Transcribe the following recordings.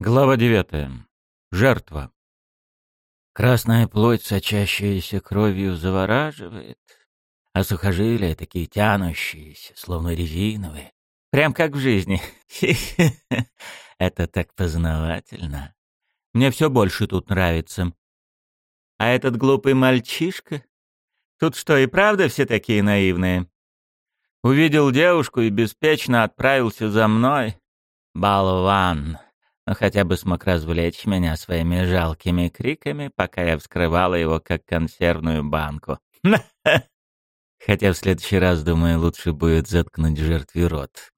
Глава девятая. Жертва. Красная плоть, сочащаяся кровью, завораживает, а сухожилия такие тянущиеся, словно резиновые. Прям как в жизни. Это так познавательно. Мне все больше тут нравится. А этот глупый мальчишка? Тут что, и правда все такие наивные? Увидел девушку и беспечно отправился за мной. Болван но хотя бы смог развлечь меня своими жалкими криками, пока я вскрывала его как консервную банку. Хотя в следующий раз, думаю, лучше будет заткнуть жертве рот.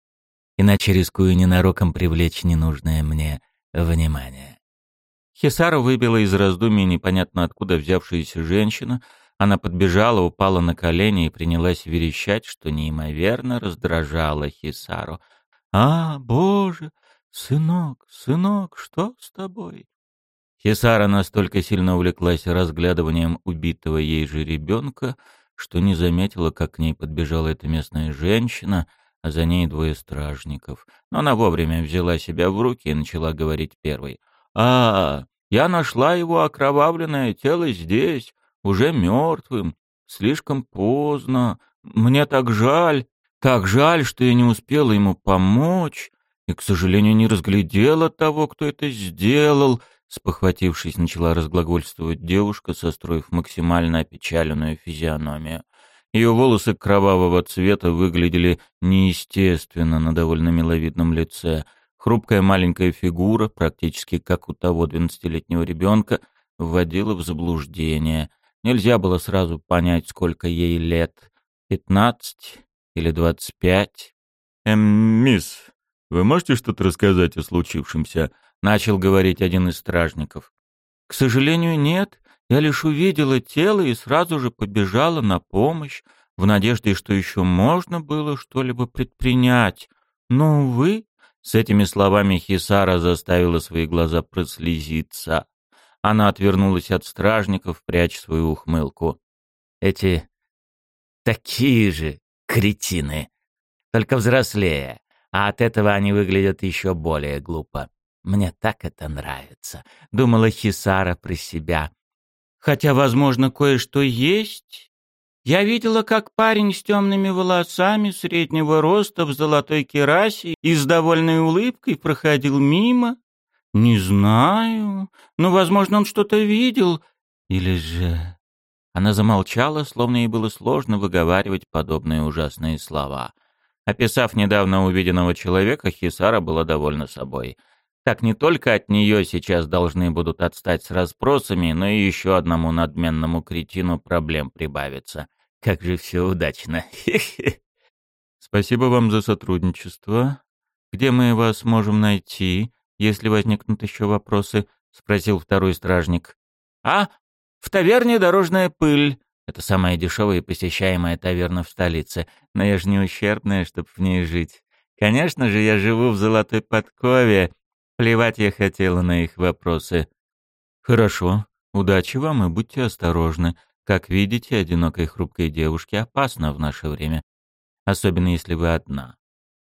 Иначе рискую ненароком привлечь ненужное мне внимание. Хисару выбила из раздумий непонятно откуда взявшуюся женщину. Она подбежала, упала на колени и принялась верещать, что неимоверно раздражало Хисару. «А, боже, «Сынок, сынок, что с тобой?» Хисара настолько сильно увлеклась разглядыванием убитого ей же ребенка, что не заметила, как к ней подбежала эта местная женщина, а за ней двое стражников. Но она вовремя взяла себя в руки и начала говорить первой. «А, я нашла его окровавленное тело здесь, уже мертвым. Слишком поздно. Мне так жаль, так жаль, что я не успела ему помочь и, к сожалению, не разглядела того, кто это сделал. Спохватившись, начала разглагольствовать девушка, состроив максимально опечаленную физиономию. Ее волосы кровавого цвета выглядели неестественно на довольно миловидном лице. Хрупкая маленькая фигура, практически как у того двенадцатилетнего ребенка, вводила в заблуждение. Нельзя было сразу понять, сколько ей лет. Пятнадцать или двадцать пять. «Эм, мисс, «Вы можете что-то рассказать о случившемся?» — начал говорить один из стражников. «К сожалению, нет. Я лишь увидела тело и сразу же побежала на помощь, в надежде, что еще можно было что-либо предпринять. Но, увы...» С этими словами Хисара заставила свои глаза прослезиться. Она отвернулась от стражников, пряча свою ухмылку. «Эти такие же кретины, только взрослее а от этого они выглядят еще более глупо. Мне так это нравится, думала Хисара про себя. Хотя, возможно, кое-что есть. Я видела, как парень с темными волосами среднего роста в золотой керасе и с довольной улыбкой проходил мимо. Не знаю, но, возможно, он что-то видел. Или же... Она замолчала, словно ей было сложно выговаривать подобные ужасные слова. Описав недавно увиденного человека, Хисара была довольна собой. Так не только от нее сейчас должны будут отстать с расспросами, но и еще одному надменному кретину проблем прибавится. Как же все удачно. Спасибо вам за сотрудничество. Где мы вас можем найти, если возникнут еще вопросы? Спросил второй стражник. А, в таверне «Дорожная пыль». Это самая дешевая и посещаемая таверна в столице, но я же не ущербная, чтобы в ней жить. Конечно же, я живу в золотой подкове. Плевать я хотела на их вопросы. Хорошо. Удачи вам и будьте осторожны. Как видите, одинокой хрупкой девушке опасно в наше время. Особенно если вы одна.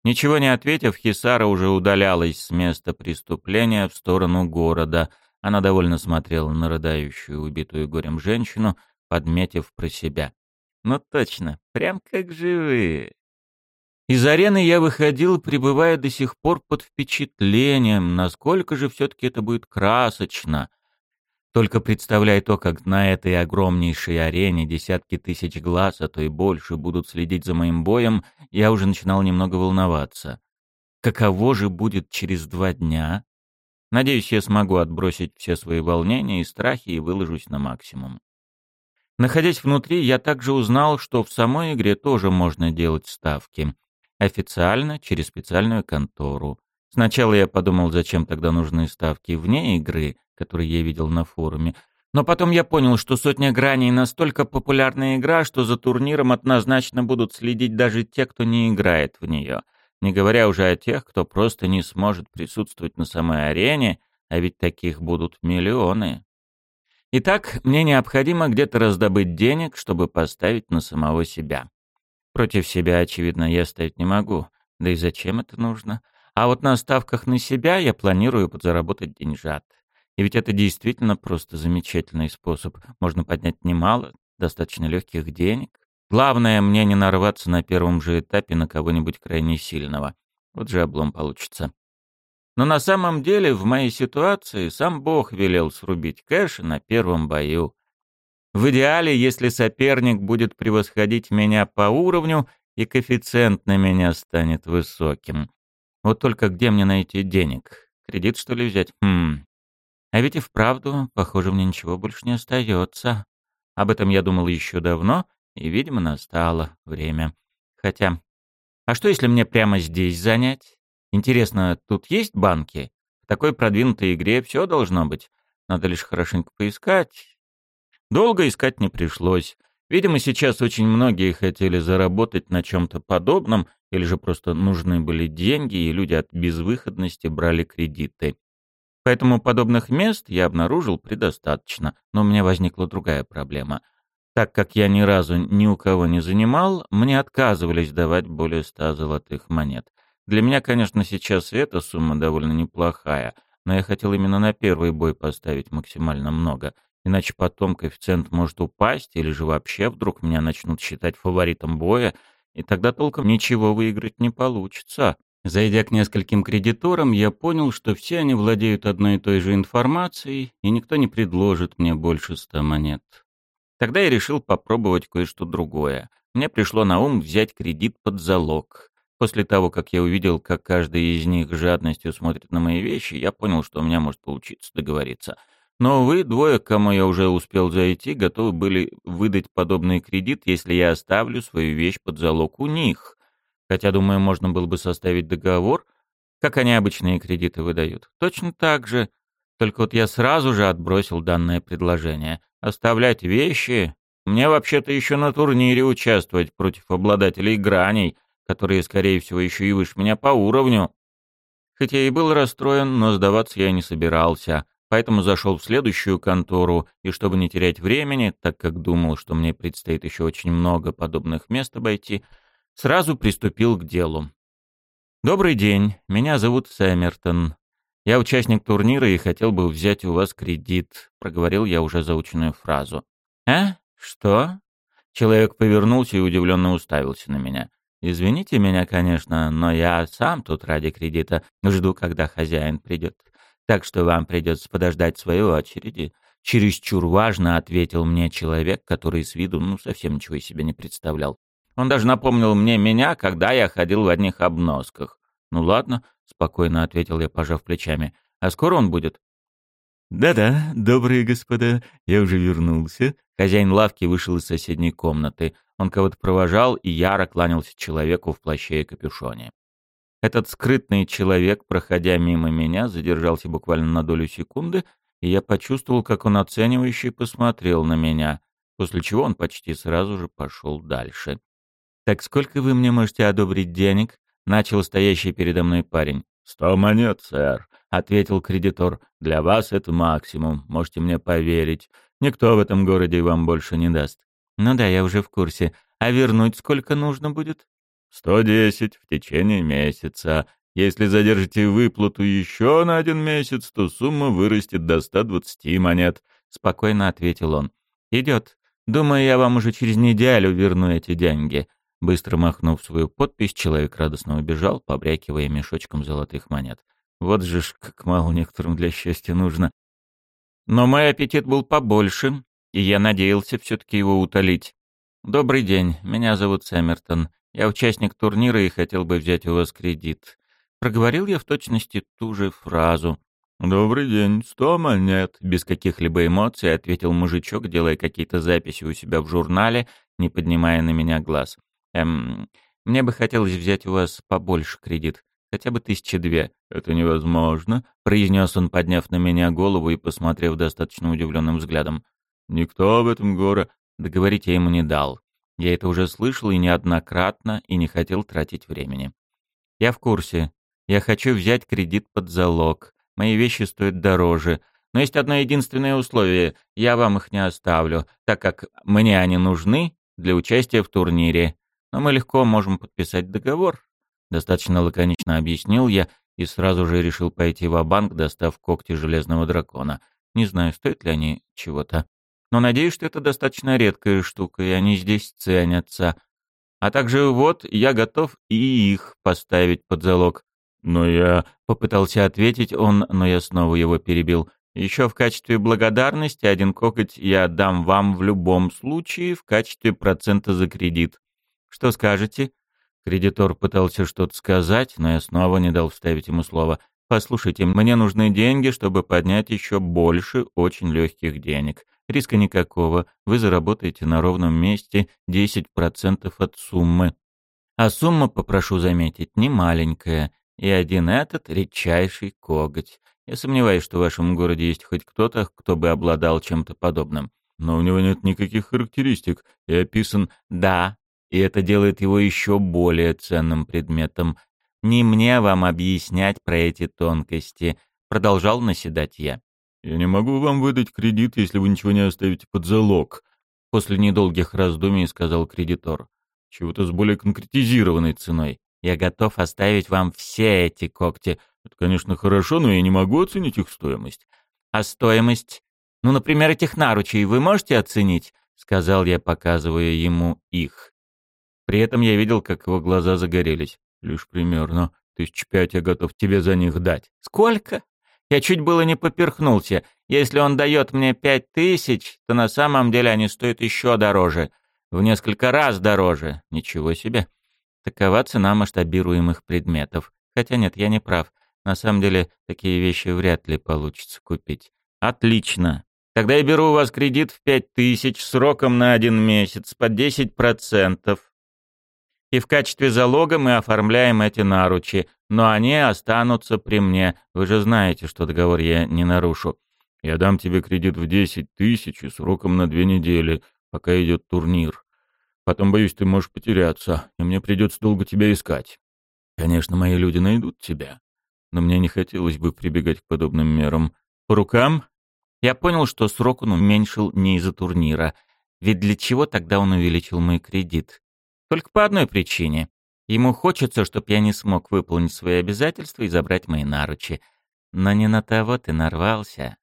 Ничего не ответив, Хисара уже удалялась с места преступления в сторону города. Она довольно смотрела на рыдающую, убитую горем женщину, подметив про себя. «Ну точно, прям как живые». Из арены я выходил, пребывая до сих пор под впечатлением, насколько же все-таки это будет красочно. Только представляй то, как на этой огромнейшей арене десятки тысяч глаз, а то и больше, будут следить за моим боем, я уже начинал немного волноваться. Каково же будет через два дня? Надеюсь, я смогу отбросить все свои волнения и страхи и выложусь на максимум. Находясь внутри, я также узнал, что в самой игре тоже можно делать ставки. Официально, через специальную контору. Сначала я подумал, зачем тогда нужны ставки вне игры, которые я видел на форуме. Но потом я понял, что «Сотня граней» настолько популярная игра, что за турниром однозначно будут следить даже те, кто не играет в нее. Не говоря уже о тех, кто просто не сможет присутствовать на самой арене, а ведь таких будут миллионы. Итак, мне необходимо где-то раздобыть денег, чтобы поставить на самого себя. Против себя, очевидно, я ставить не могу. Да и зачем это нужно? А вот на ставках на себя я планирую подзаработать деньжат. И ведь это действительно просто замечательный способ. Можно поднять немало, достаточно легких денег. Главное, мне не нарваться на первом же этапе на кого-нибудь крайне сильного. Вот же облом получится. Но на самом деле в моей ситуации сам Бог велел срубить кэш на первом бою. В идеале, если соперник будет превосходить меня по уровню, и коэффициент на меня станет высоким. Вот только где мне найти денег? Кредит, что ли, взять? Хм. А ведь и вправду, похоже, мне ничего больше не остается. Об этом я думал еще давно, и, видимо, настало время. Хотя, а что если мне прямо здесь занять? Интересно, тут есть банки? В такой продвинутой игре все должно быть. Надо лишь хорошенько поискать. Долго искать не пришлось. Видимо, сейчас очень многие хотели заработать на чем-то подобном, или же просто нужны были деньги, и люди от безвыходности брали кредиты. Поэтому подобных мест я обнаружил предостаточно, но у меня возникла другая проблема. Так как я ни разу ни у кого не занимал, мне отказывались давать более ста золотых монет. Для меня, конечно, сейчас эта сумма довольно неплохая, но я хотел именно на первый бой поставить максимально много, иначе потом коэффициент может упасть, или же вообще вдруг меня начнут считать фаворитом боя, и тогда толком ничего выиграть не получится. Зайдя к нескольким кредиторам, я понял, что все они владеют одной и той же информацией, и никто не предложит мне больше ста монет. Тогда я решил попробовать кое-что другое. Мне пришло на ум взять кредит под залог. После того, как я увидел, как каждый из них жадностью смотрит на мои вещи, я понял, что у меня может получиться договориться. Но вы, двое, к кому я уже успел зайти, готовы были выдать подобный кредит, если я оставлю свою вещь под залог у них. Хотя, думаю, можно было бы составить договор, как они обычные кредиты выдают. Точно так же. Только вот я сразу же отбросил данное предложение. Оставлять вещи? Мне вообще-то еще на турнире участвовать против обладателей граней — которые, скорее всего, еще и выше меня по уровню. Хотя и был расстроен, но сдаваться я не собирался, поэтому зашел в следующую контору, и чтобы не терять времени, так как думал, что мне предстоит еще очень много подобных мест обойти, сразу приступил к делу. «Добрый день, меня зовут Сэмертон. Я участник турнира и хотел бы взять у вас кредит», — проговорил я уже заученную фразу. «А? Что?» Человек повернулся и удивленно уставился на меня. Извините меня, конечно, но я сам тут ради кредита жду, когда хозяин придет. Так что вам придется подождать своей очереди. Чересчур важно ответил мне человек, который с виду ну совсем ничего из себя не представлял. Он даже напомнил мне меня, когда я ходил в одних обносках. Ну ладно, спокойно ответил я, пожав плечами. А скоро он будет? «Да-да, добрые господа, я уже вернулся». Хозяин лавки вышел из соседней комнаты. Он кого-то провожал и яро кланялся человеку в плаще и капюшоне. Этот скрытный человек, проходя мимо меня, задержался буквально на долю секунды, и я почувствовал, как он оценивающе посмотрел на меня, после чего он почти сразу же пошел дальше. «Так сколько вы мне можете одобрить денег?» — начал стоящий передо мной парень. «Сто монет, сэр», — ответил кредитор. «Для вас это максимум, можете мне поверить. Никто в этом городе вам больше не даст». «Ну да, я уже в курсе. А вернуть сколько нужно будет?» «Сто десять в течение месяца. Если задержите выплату еще на один месяц, то сумма вырастет до ста двадцати монет», — спокойно ответил он. «Идет. Думаю, я вам уже через неделю верну эти деньги». Быстро махнув свою подпись, человек радостно убежал, побрякивая мешочком золотых монет. Вот же ж, как мало некоторым для счастья нужно. Но мой аппетит был побольше, и я надеялся все-таки его утолить. «Добрый день, меня зовут Сэмертон. Я участник турнира и хотел бы взять у вас кредит». Проговорил я в точности ту же фразу. «Добрый день, сто монет», — без каких-либо эмоций ответил мужичок, делая какие-то записи у себя в журнале, не поднимая на меня глаз. «Эм, мне бы хотелось взять у вас побольше кредит, хотя бы тысячи две». «Это невозможно», — произнес он, подняв на меня голову и посмотрев достаточно удивленным взглядом. Никто в этом горе договорить я ему не дал. Я это уже слышал и неоднократно, и не хотел тратить времени. Я в курсе. Я хочу взять кредит под залог. Мои вещи стоят дороже. Но есть одно единственное условие. Я вам их не оставлю, так как мне они нужны для участия в турнире. Но мы легко можем подписать договор. Достаточно лаконично объяснил я и сразу же решил пойти в банк достав когти железного дракона. Не знаю, стоит ли они чего-то. Но надеюсь, что это достаточно редкая штука, и они здесь ценятся. А также вот я готов и их поставить под залог. Но я попытался ответить он, но я снова его перебил. Еще в качестве благодарности один коготь я отдам вам в любом случае в качестве процента за кредит. Что скажете? Кредитор пытался что-то сказать, но я снова не дал вставить ему слово. «Послушайте, мне нужны деньги, чтобы поднять еще больше очень легких денег. Риска никакого. Вы заработаете на ровном месте 10% от суммы. А сумма, попрошу заметить, не маленькая. И один этот редчайший коготь. Я сомневаюсь, что в вашем городе есть хоть кто-то, кто бы обладал чем-то подобным. Но у него нет никаких характеристик и описан «да», и это делает его еще более ценным предметом. Не мне вам объяснять про эти тонкости, продолжал наседать я. Я не могу вам выдать кредит, если вы ничего не оставите под залог, после недолгих раздумий сказал кредитор. Чего-то с более конкретизированной ценой. Я готов оставить вам все эти когти. Это, конечно, хорошо, но я не могу оценить их стоимость. А стоимость? Ну, например, этих наручей вы можете оценить? Сказал я, показывая ему их. При этом я видел, как его глаза загорелись. Лишь примерно. Тысяч пять я готов тебе за них дать. Сколько? Я чуть было не поперхнулся. Если он дает мне пять тысяч, то на самом деле они стоят еще дороже. В несколько раз дороже. Ничего себе. Такова цена масштабируемых предметов. Хотя нет, я не прав. На самом деле, такие вещи вряд ли получится купить. Отлично. Тогда я беру у вас кредит в пять тысяч сроком на один месяц под десять процентов и в качестве залога мы оформляем эти наручи, но они останутся при мне. Вы же знаете, что договор я не нарушу. Я дам тебе кредит в десять тысяч и сроком на две недели, пока идет турнир. Потом, боюсь, ты можешь потеряться, и мне придется долго тебя искать. Конечно, мои люди найдут тебя, но мне не хотелось бы прибегать к подобным мерам. По рукам? Я понял, что срок он уменьшил не из-за турнира. Ведь для чего тогда он увеличил мой кредит? Только по одной причине. Ему хочется, чтобы я не смог выполнить свои обязательства и забрать мои наручи. Но не на того ты нарвался.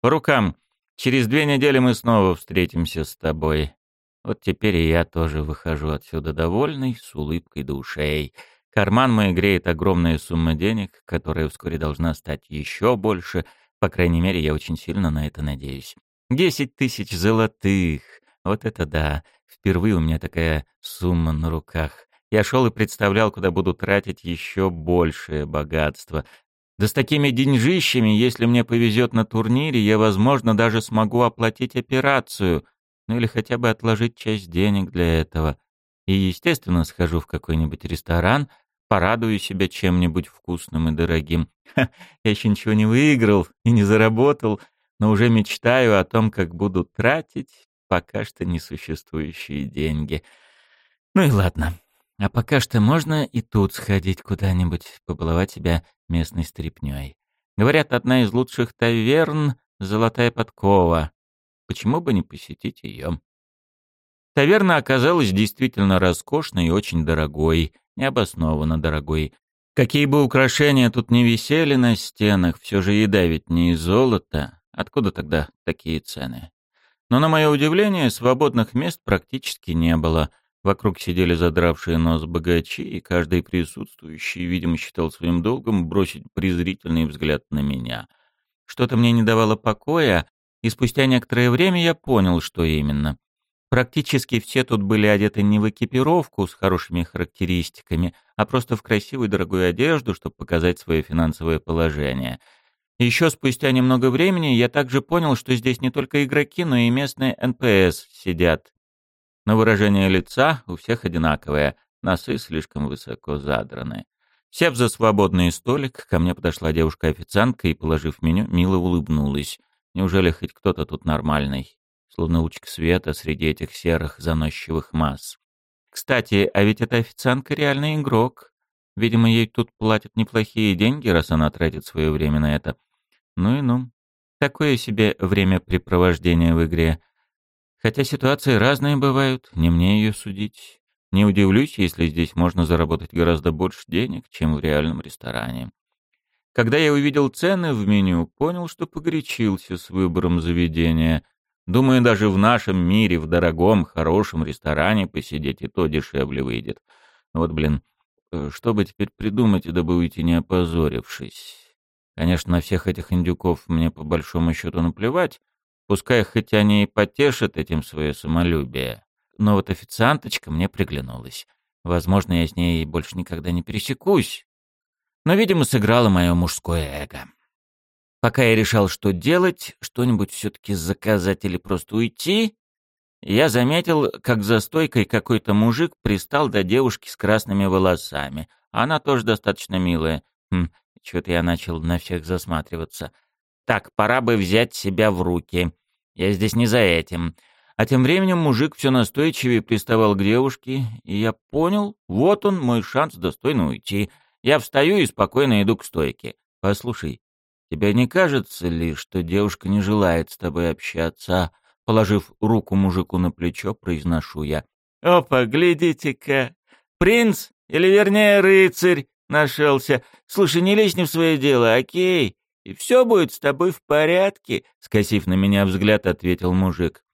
По рукам. Через две недели мы снова встретимся с тобой. Вот теперь и я тоже выхожу отсюда довольный, с улыбкой до ушей. Карман мой греет огромная сумма денег, которая вскоре должна стать еще больше. По крайней мере, я очень сильно на это надеюсь. Десять тысяч золотых. Вот это да. Впервые у меня такая сумма на руках. Я шел и представлял, куда буду тратить еще большее богатство. Да с такими деньжищами, если мне повезет на турнире, я, возможно, даже смогу оплатить операцию, ну или хотя бы отложить часть денег для этого. И, естественно, схожу в какой-нибудь ресторан, порадую себя чем-нибудь вкусным и дорогим. Ха, я еще ничего не выиграл и не заработал, но уже мечтаю о том, как буду тратить пока что несуществующие деньги. Ну и ладно. А пока что можно и тут сходить куда-нибудь, побаловать себя местной стрипнёй. Говорят, одна из лучших таверн — «Золотая подкова». Почему бы не посетить ее? Таверна оказалась действительно роскошной и очень дорогой, необоснованно дорогой. Какие бы украшения тут не висели на стенах, все же еда ведь не из золота. Откуда тогда такие цены? Но, на мое удивление, свободных мест практически не было. Вокруг сидели задравшие нос богачи, и каждый присутствующий, видимо, считал своим долгом бросить презрительный взгляд на меня. Что-то мне не давало покоя, и спустя некоторое время я понял, что именно. Практически все тут были одеты не в экипировку с хорошими характеристиками, а просто в красивую дорогую одежду, чтобы показать свое финансовое положение — еще спустя немного времени я также понял, что здесь не только игроки, но и местные НПС сидят. Но выражение лица у всех одинаковое, носы слишком высоко задраны. Сев за свободный столик, ко мне подошла девушка-официантка и, положив меню, мило улыбнулась. Неужели хоть кто-то тут нормальный? Словно лучик света среди этих серых заносчивых масс. Кстати, а ведь эта официантка реальный игрок. Видимо, ей тут платят неплохие деньги, раз она тратит свое время на это. Ну и ну. Такое себе времяпрепровождение в игре. Хотя ситуации разные бывают, не мне ее судить. Не удивлюсь, если здесь можно заработать гораздо больше денег, чем в реальном ресторане. Когда я увидел цены в меню, понял, что погорячился с выбором заведения. Думаю, даже в нашем мире, в дорогом, хорошем ресторане посидеть и то дешевле выйдет. Вот, блин, э, что бы теперь придумать, дабы уйти не опозорившись? Конечно, на всех этих индюков мне по большому счету наплевать, пускай хоть они и потешат этим свое самолюбие. Но вот официанточка мне приглянулась. Возможно, я с ней больше никогда не пересекусь. Но, видимо, сыграло мое мужское эго. Пока я решал, что делать, что-нибудь все-таки заказать или просто уйти, я заметил, как за стойкой какой-то мужик пристал до девушки с красными волосами. Она тоже достаточно милая. Хм, что-то я начал на всех засматриваться. Так, пора бы взять себя в руки. Я здесь не за этим. А тем временем мужик все настойчивее приставал к девушке, и я понял, вот он, мой шанс достойно уйти. Я встаю и спокойно иду к стойке. Послушай, тебе не кажется ли, что девушка не желает с тобой общаться? Положив руку мужику на плечо, произношу я. Опа, глядите-ка. Принц, или вернее рыцарь, нашелся. Слушай, не лезь не в свое дело, окей? И все будет с тобой в порядке, скосив на меня взгляд, ответил мужик.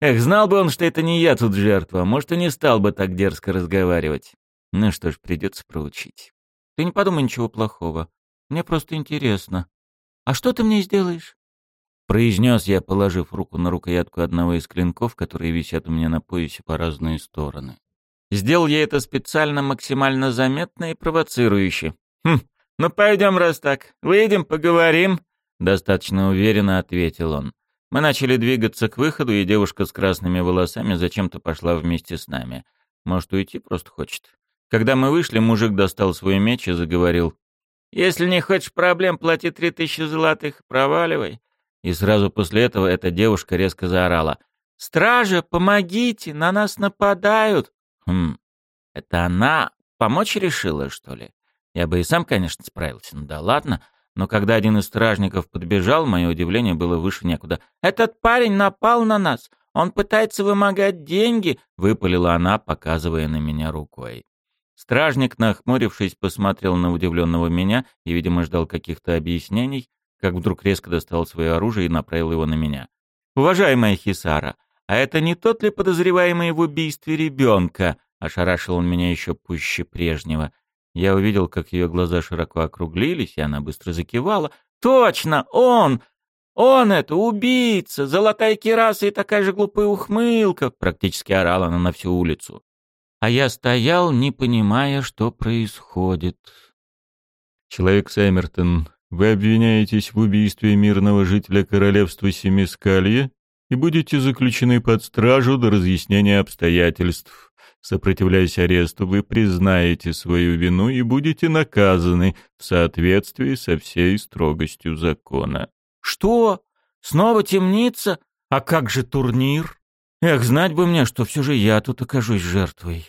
Эх, знал бы он, что это не я тут жертва, может, и не стал бы так дерзко разговаривать. Ну что ж, придется проучить. Ты не подумай ничего плохого. Мне просто интересно. А что ты мне сделаешь? Произнес я, положив руку на рукоятку одного из клинков, которые висят у меня на поясе по разные стороны. Сделал я это специально максимально заметно и провоцирующе. «Хм, ну пойдем, раз так. Выйдем, поговорим», — достаточно уверенно ответил он. Мы начали двигаться к выходу, и девушка с красными волосами зачем-то пошла вместе с нами. Может, уйти просто хочет. Когда мы вышли, мужик достал свой меч и заговорил. «Если не хочешь проблем, плати три тысячи золотых, проваливай». И сразу после этого эта девушка резко заорала. «Стража, помогите, на нас нападают!» Хм, это она помочь решила, что ли? Я бы и сам, конечно, справился, ну да ладно. Но когда один из стражников подбежал, мое удивление было выше некуда. «Этот парень напал на нас! Он пытается вымогать деньги!» — выпалила она, показывая на меня рукой. Стражник, нахмурившись, посмотрел на удивленного меня и, видимо, ждал каких-то объяснений, как вдруг резко достал свое оружие и направил его на меня. «Уважаемая Хисара, а это не тот ли подозреваемый в убийстве ребенка?» — ошарашил он меня еще пуще прежнего. Я увидел, как ее глаза широко округлились, и она быстро закивала. «Точно! Он! Он это, убийца! Золотая кераса и такая же глупая ухмылка!» Практически орала она на всю улицу. А я стоял, не понимая, что происходит. «Человек Сэмертон, вы обвиняетесь в убийстве мирного жителя королевства Семискалье и будете заключены под стражу до разъяснения обстоятельств. Сопротивляясь аресту, вы признаете свою вину и будете наказаны в соответствии со всей строгостью закона. Что? Снова темница? А как же турнир? Эх, знать бы мне, что все же я тут окажусь жертвой.